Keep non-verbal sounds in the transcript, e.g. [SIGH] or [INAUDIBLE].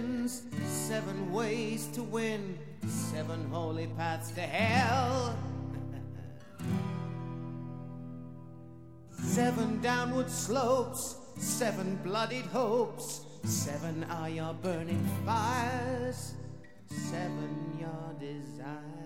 sins, seven ways to win, seven holy paths to hell. [LAUGHS] Seven downward slopes, seven bloodied hopes, seven are your burning fires, seven your desires.